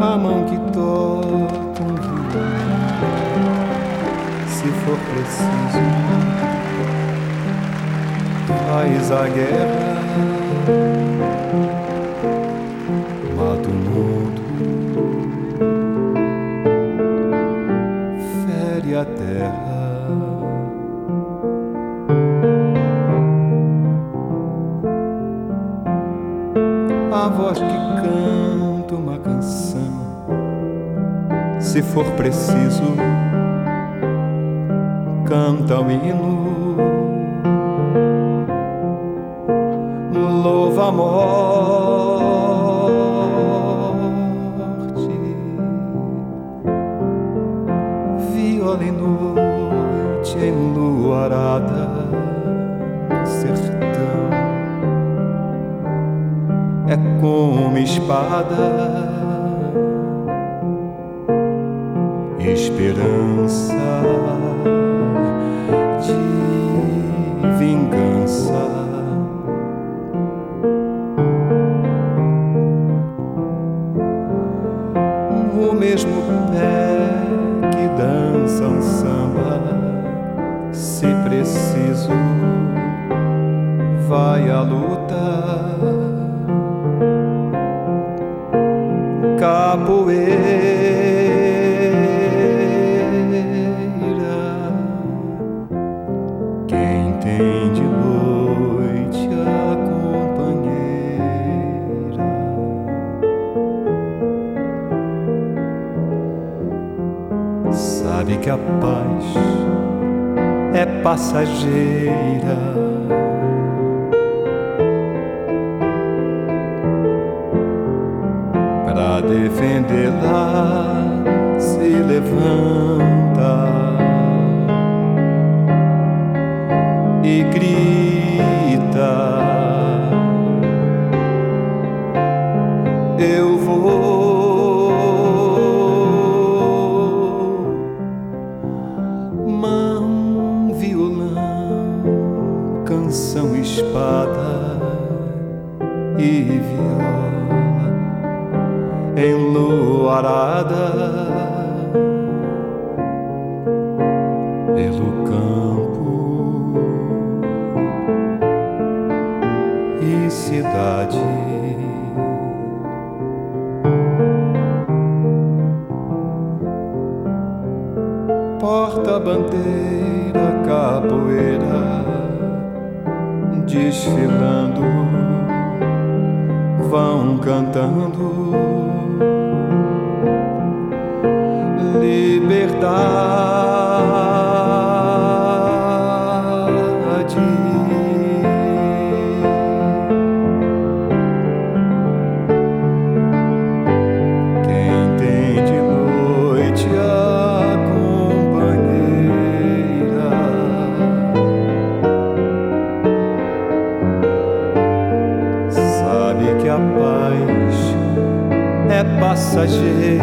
a mão que toca um violão, se for preciso, faz a guerra, mata o mundo, fere a terra. A voz que canta. Se for preciso canta o hino, louva a morte, viola em noite enluarada no sertão, é como espada. O mesmo pé que dança um samba, se preciso, vai à luta. Capoeira quem tem de noite a sabe que a paz é passageira. Pra defendê-la se levanta e grita: Eu canção, espada e viola enluarada pelo campo e cidade. Porta-bandeira, desfilando, vão cantando. Liberdade passageira.